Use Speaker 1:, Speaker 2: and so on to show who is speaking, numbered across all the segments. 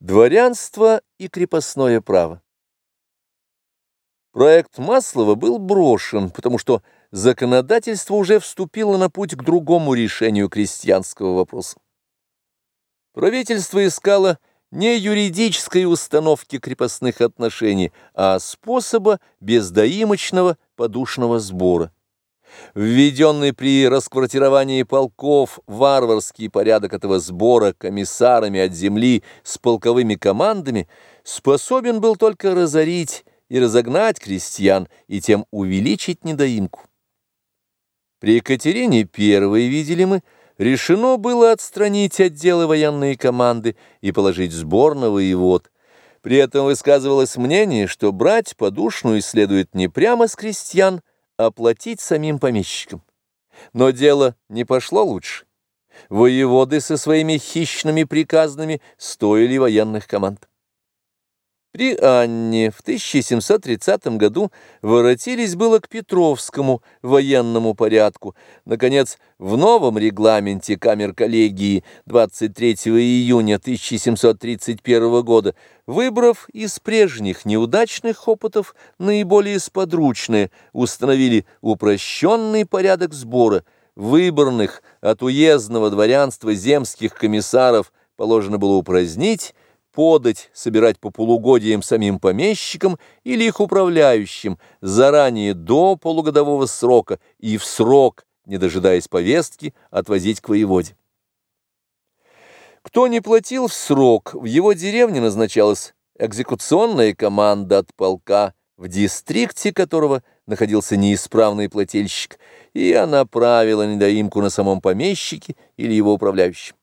Speaker 1: Дворянство и крепостное право. Проект Маслова был брошен, потому что законодательство уже вступило на путь к другому решению крестьянского вопроса. Правительство искало не юридической установки крепостных отношений, а способа бездоимочного подушного сбора. Введенный при расквартировании полков варварский порядок этого сбора комиссарами от земли с полковыми командами способен был только разорить и разогнать крестьян и тем увеличить недоимку. При Екатерине I, видели мы, решено было отстранить отделы военной команды и положить сбор на воевод. При этом высказывалось мнение, что брать подушную следует не прямо с крестьян, оплатить самим помещикам. Но дело не пошло лучше. Воеводы со своими хищными приказными стоили военных команд. При Анне в 1730 году воротились было к Петровскому военному порядку. Наконец, в новом регламенте камер коллегии 23 июня 1731 года, выбрав из прежних неудачных опытов наиболее сподручные, установили упрощенный порядок сбора, выборных от уездного дворянства земских комиссаров положено было упразднить, подать, собирать по полугодиям самим помещикам или их управляющим заранее до полугодового срока и в срок, не дожидаясь повестки, отвозить к воеводе. Кто не платил в срок, в его деревне назначалась экзекуционная команда от полка, в дистрикте которого находился неисправный плательщик, и она правила недоимку на самом помещике или его управляющем.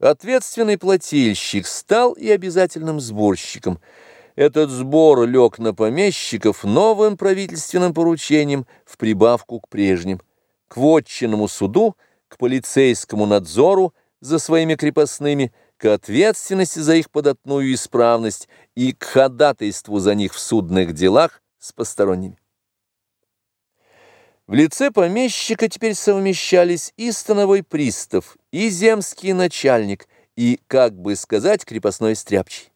Speaker 1: Ответственный плательщик стал и обязательным сборщиком. Этот сбор лег на помещиков новым правительственным поручением в прибавку к прежним, к вотчинному суду, к полицейскому надзору за своими крепостными, к ответственности за их податную исправность и к ходатайству за них в судных делах с посторонними. В лице помещика теперь совмещались и становой пристав, и земский начальник, и, как бы сказать, крепостной стряпчий.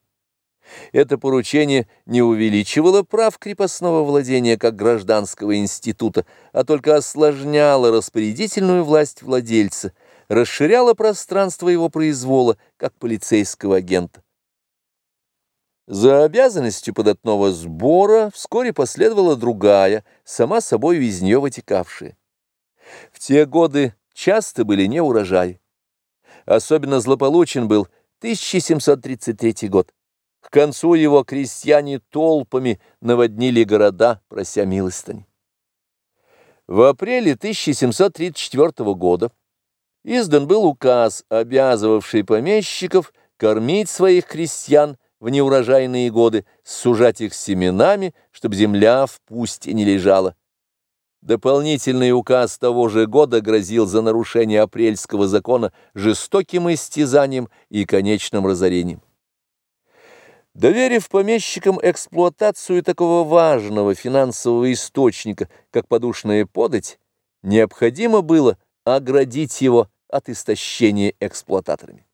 Speaker 1: Это поручение не увеличивало прав крепостного владения как гражданского института, а только осложняло распорядительную власть владельца, расширяло пространство его произвола как полицейского агента. За обязанностью податного сбора вскоре последовала другая, сама собой из нее вытекавшая. В те годы часто были неурожаи. Особенно злополучен был 1733 год. К концу его крестьяне толпами наводнили города, прося милостыни. В апреле 1734 года издан был указ, обязывавший помещиков кормить своих крестьян в неурожайные годы, сужать их семенами, чтобы земля в пусте не лежала. Дополнительный указ того же года грозил за нарушение апрельского закона жестоким истязанием и конечным разорением. Доверив помещикам эксплуатацию такого важного финансового источника, как подушная подать, необходимо было оградить его от истощения эксплуататорами.